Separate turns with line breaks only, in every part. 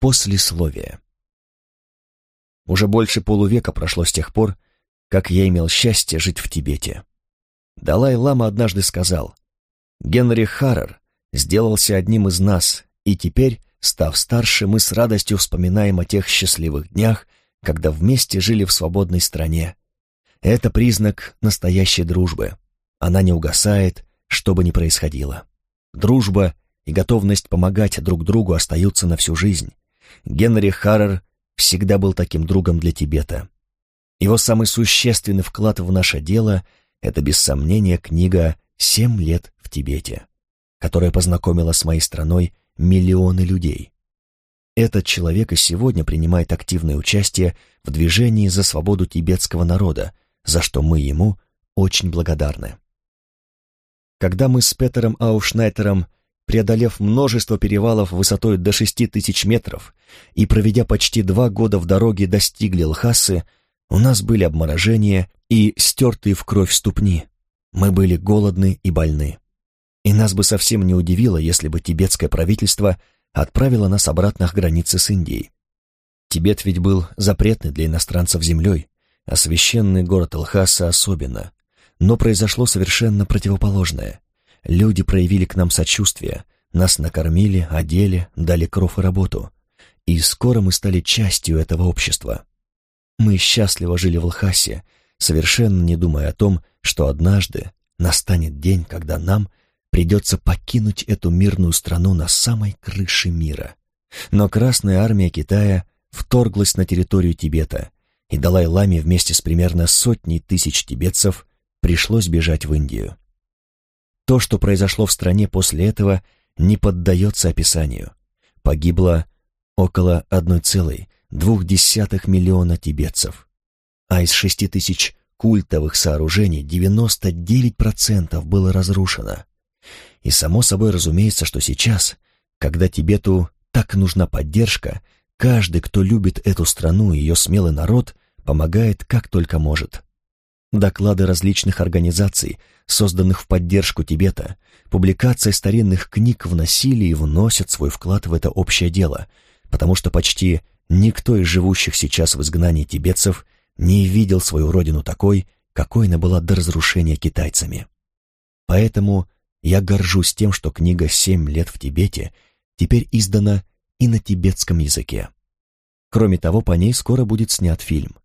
Послесловие. Уже больше полувека прошло с тех пор, как я имел счастье жить в Тибете. Далай-лама однажды сказал, «Генри Харрер сделался одним из нас, и теперь, став старше, мы с радостью вспоминаем о тех счастливых днях, когда вместе жили в свободной стране. Это признак настоящей дружбы. Она не угасает, что бы ни происходило. Дружба и готовность помогать друг другу остаются на всю жизнь. Генри Харрер всегда был таким другом для Тибета. Его самый существенный вклад в наше дело — это, без сомнения, книга «Семь лет в Тибете», которая познакомила с моей страной миллионы людей. Этот человек и сегодня принимает активное участие в движении за свободу тибетского народа, за что мы ему очень благодарны. Когда мы с Петером Аушнайтером, преодолев множество перевалов высотой до шести тысяч метров и проведя почти два года в дороге достигли Лхасы, у нас были обморожения и стертые в кровь ступни. Мы были голодны и больны. И нас бы совсем не удивило, если бы тибетское правительство отправило нас обратно к границе с Индией. Тибет ведь был запретный для иностранцев землей, а священный город Лхаса особенно. Но произошло совершенно противоположное. Люди проявили к нам сочувствие, нас накормили, одели, дали кров и работу. И скоро мы стали частью этого общества. Мы счастливо жили в Лхасе, совершенно не думая о том, что однажды настанет день, когда нам придется покинуть эту мирную страну на самой крыше мира. Но Красная армия Китая вторглась на территорию Тибета, и Далай-Ламе вместе с примерно сотней тысяч тибетцев пришлось бежать в Индию. То, что произошло в стране после этого, не поддается описанию. Погибло около 1,2 миллиона тибетцев, а из 6 тысяч культовых сооружений 99% было разрушено. И само собой разумеется, что сейчас, когда Тибету так нужна поддержка, каждый, кто любит эту страну и ее смелый народ, помогает как только может. Доклады различных организаций, созданных в поддержку Тибета, публикация старинных книг в насилии вносят свой вклад в это общее дело, потому что почти никто из живущих сейчас в изгнании тибетцев не видел свою родину такой, какой она была до разрушения китайцами. Поэтому я горжусь тем, что книга «Семь лет в Тибете» теперь издана и на тибетском языке. Кроме того, по ней скоро будет снят фильм.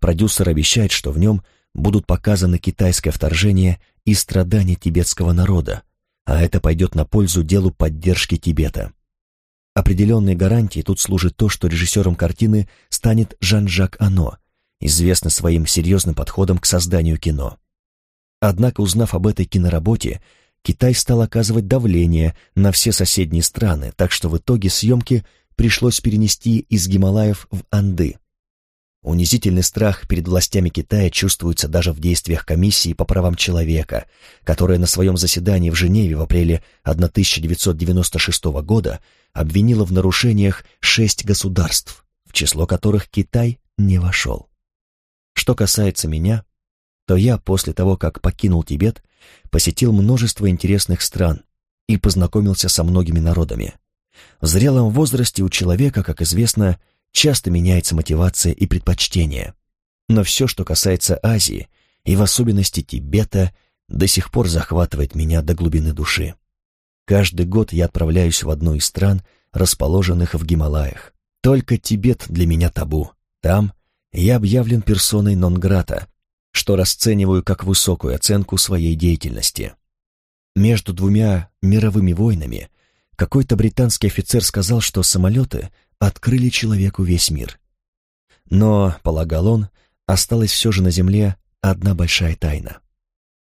Продюсер обещает, что в нем будут показаны китайское вторжение и страдания тибетского народа, а это пойдет на пользу делу поддержки Тибета. Определенной гарантией тут служит то, что режиссером картины станет Жан-Жак Ано, известный своим серьезным подходом к созданию кино. Однако, узнав об этой киноработе, Китай стал оказывать давление на все соседние страны, так что в итоге съемки пришлось перенести из Гималаев в Анды. Унизительный страх перед властями Китая чувствуется даже в действиях Комиссии по правам человека, которая на своем заседании в Женеве в апреле 1996 года обвинила в нарушениях шесть государств, в число которых Китай не вошел. Что касается меня, то я после того, как покинул Тибет, посетил множество интересных стран и познакомился со многими народами. В зрелом возрасте у человека, как известно, часто меняется мотивация и предпочтение. Но все, что касается Азии, и в особенности Тибета, до сих пор захватывает меня до глубины души. Каждый год я отправляюсь в одну из стран, расположенных в Гималаях. Только Тибет для меня табу. Там я объявлен персоной нон-грата, что расцениваю как высокую оценку своей деятельности. Между двумя мировыми войнами какой-то британский офицер сказал, что самолеты открыли человеку весь мир. Но, полагал он, осталась все же на Земле одна большая тайна.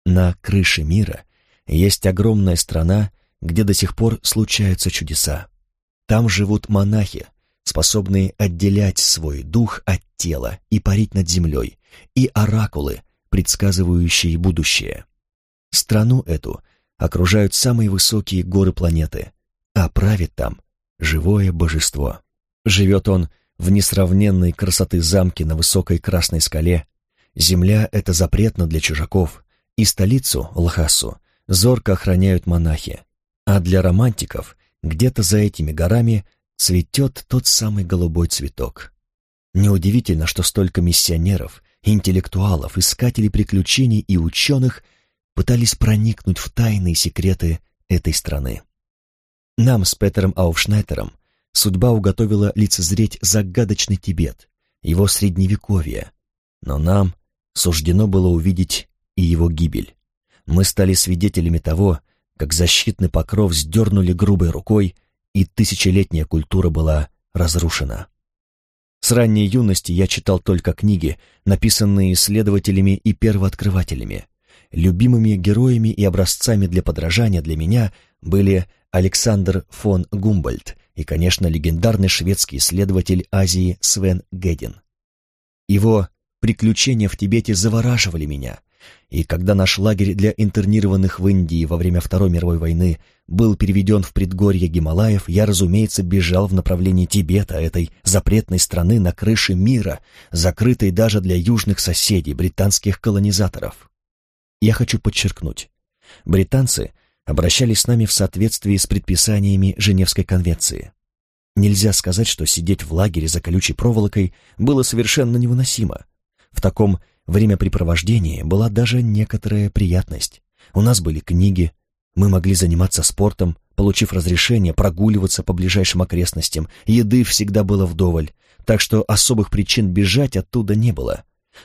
На крыше мира есть огромная страна, где до сих пор случаются чудеса. Там живут монахи, способные отделять свой дух от тела и парить над землей, и оракулы, предсказывающие будущее. Страну эту окружают самые высокие горы планеты, а правит там живое божество. Живет он в несравненной красоты замке на высокой красной скале. Земля — это запретно для чужаков, и столицу, Лхасу, зорко охраняют монахи. А для романтиков где-то за этими горами цветет тот самый голубой цветок. Неудивительно, что столько миссионеров, интеллектуалов, искателей приключений и ученых пытались проникнуть в тайные секреты этой страны. Нам с Петером Ауфшнайтером судьба уготовила лицезреть загадочный Тибет, его средневековье, но нам суждено было увидеть и его гибель. Мы стали свидетелями того, как защитный покров сдернули грубой рукой, и тысячелетняя культура была разрушена. С ранней юности я читал только книги, написанные исследователями и первооткрывателями. Любимыми героями и образцами для подражания для меня были Александр фон Гумбольдт и, конечно, легендарный шведский исследователь Азии Свен Гедин. Его приключения в Тибете завораживали меня, и когда наш лагерь для интернированных в Индии во время Второй мировой войны был переведен в предгорье Гималаев, я, разумеется, бежал в направлении Тибета, этой запретной страны на крыше мира, закрытой даже для южных соседей, британских колонизаторов. Я хочу подчеркнуть, британцы обращались с нами в соответствии с предписаниями Женевской конвенции. Нельзя сказать, что сидеть в лагере за колючей проволокой было совершенно невыносимо. В таком времяпрепровождении была даже некоторая приятность. У нас были книги, мы могли заниматься спортом, получив разрешение прогуливаться по ближайшим окрестностям, еды всегда было вдоволь, так что особых причин бежать оттуда не было.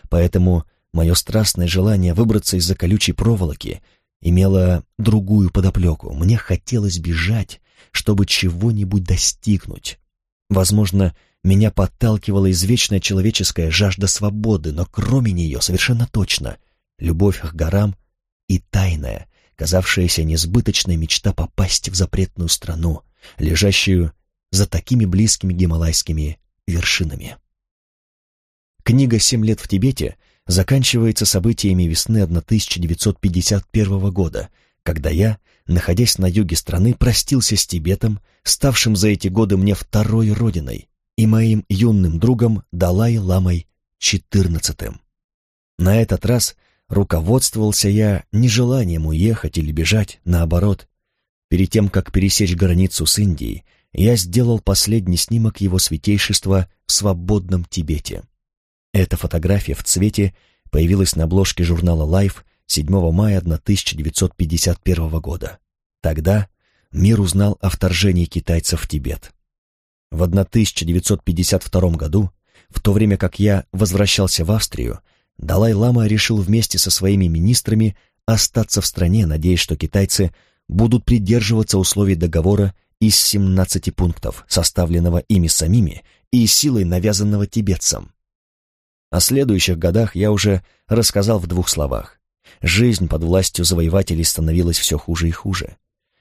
Поэтому мое страстное желание выбраться из-за колючей проволоки имело другую подоплеку. Мне хотелось бежать, чтобы чего-нибудь достигнуть. Возможно, меня подталкивала извечная человеческая жажда свободы, но кроме нее совершенно точно любовь к горам и тайная, казавшаяся несбыточной мечта попасть в запретную страну, лежащую за такими близкими гималайскими вершинами. Книга «Семь лет в Тибете» заканчивается событиями весны 1951 года, когда я, находясь на юге страны, простился с Тибетом, ставшим за эти годы мне второй родиной, и моим юным другом Далай-ламой XIV. На этот раз руководствовался я не желанием уехать или бежать, наоборот. Перед тем, как пересечь границу с Индией, я сделал последний снимок его святейшества в свободном Тибете. Эта фотография в цвете появилась на обложке журнала Life 7 мая 1951 года. Тогда мир узнал о вторжении китайцев в Тибет. В 1952 году, в то время как я возвращался в Австрию, Далай-лама решил вместе со своими министрами остаться в стране, надеясь, что китайцы будут придерживаться условий договора из 17 пунктов, составленного ими самими и силой навязанного тибетцам. О следующих годах я уже рассказал в двух словах. Жизнь под властью завоевателей становилась все хуже и хуже.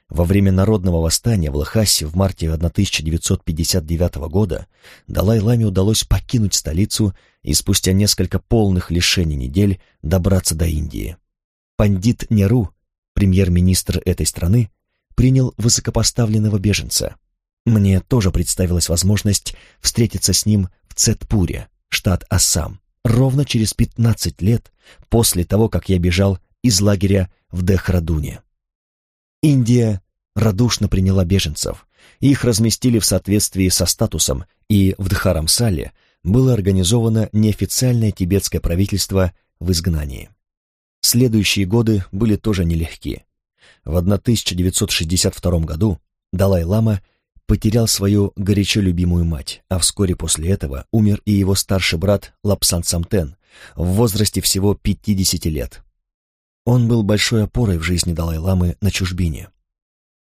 Во время народного восстания в Лхасе в марте 1959 года Далай-Ламе удалось покинуть столицу и спустя несколько полных лишений недель добраться до Индии. Пандит Неру, премьер-министр этой страны, принял высокопоставленного беженца. Мне тоже представилась возможность встретиться с ним в Цетпуре, штат Ассам, ровно через 15 лет после того, как я бежал из лагеря в Дехрадуне. Индия радушно приняла беженцев. Их разместили в соответствии со статусом, и в Дхарамсале было организовано неофициальное тибетское правительство в изгнании. Следующие годы были тоже нелегки. В 1962 году Далай-лама потерял свою горячо любимую мать, а вскоре после этого умер и его старший брат Лапсан Самтен в возрасте всего 50 лет. Он был большой опорой в жизни Далай-ламы на чужбине.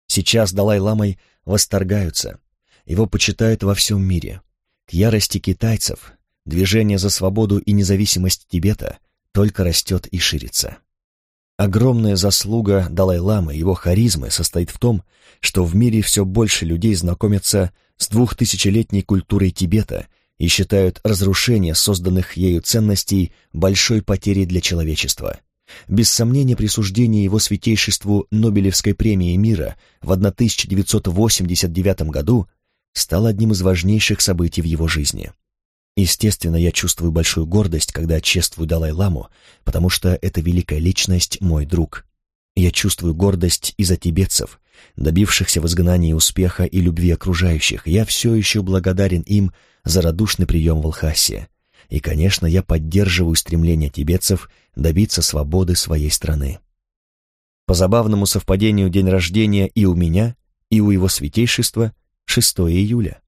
Сейчас Далай-ламой восторгаются, его почитают во всем мире. К ярости китайцев движение за свободу и независимость Тибета только растет и ширится. Огромная заслуга Далай-ламы и его харизмы состоит в том, что в мире все больше людей знакомятся с двухтысячелетней культурой Тибета и считают разрушение созданных ею ценностей большой потерей для человечества. Без сомнения, присуждение его святейшеству Нобелевской премии мира в 1989 году стало одним из важнейших событий в его жизни. Естественно, я чувствую большую гордость, когда чествую Далай-ламу, потому что эта великая личность мой друг. Я чувствую гордость из-за тибетцев, добившихся в изгнании успеха и любви окружающих. Я все еще благодарен им за радушный прием в Алхасе. И, конечно, я поддерживаю стремление тибетцев добиться свободы своей страны. По забавному совпадению день рождения и у меня, и у его святейшества 6 июля.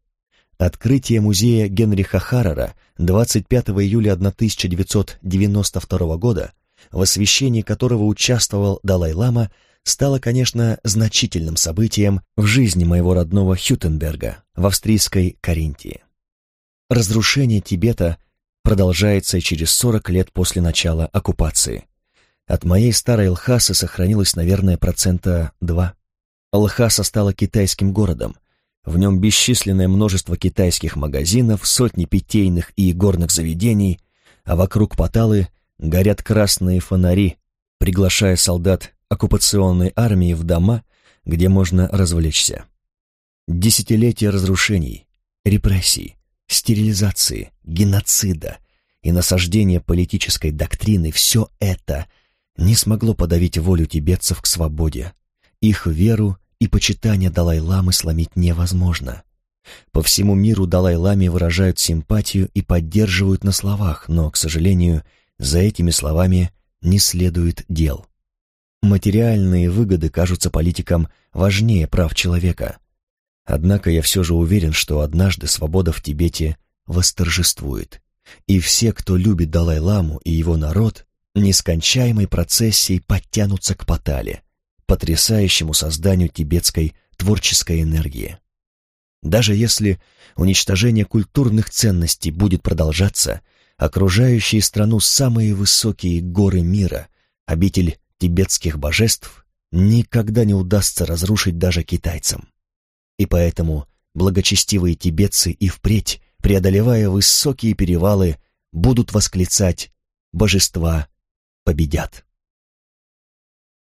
Открытие музея Генриха Харрера 25 июля 1992 года, в освящении которого участвовал Далай-лама, стало, конечно, значительным событием в жизни моего родного Хютенберга в австрийской Каринтии. Разрушение Тибета продолжается и через 40 лет после начала оккупации. От моей старой Лхасы сохранилось, наверное, процента 2. Лхаса стала китайским городом. В нем бесчисленное множество китайских магазинов, сотни питейных и горных заведений, а вокруг Паталы горят красные фонари, приглашая солдат оккупационной армии в дома, где можно развлечься. Десятилетия разрушений, репрессий, стерилизации, геноцида и насаждения политической доктрины – все это не смогло подавить волю тибетцев к свободе. Их веру и почитание Далай-ламы сломить невозможно. По всему миру Далай-ламе выражают симпатию и поддерживают на словах, но, к сожалению, за этими словами не следует дел. Материальные выгоды кажутся политикам важнее прав человека. Однако я все же уверен, что однажды свобода в Тибете восторжествует, и все, кто любит Далай-ламу и его народ, нескончаемой процессией подтянутся к Патале, потрясающему созданию тибетской творческой энергии. Даже если уничтожение культурных ценностей будет продолжаться, окружающие страну самые высокие горы мира, обитель тибетских божеств никогда не удастся разрушить даже китайцам. И поэтому благочестивые тибетцы и впредь, преодолевая высокие перевалы, будут восклицать «Божества победят».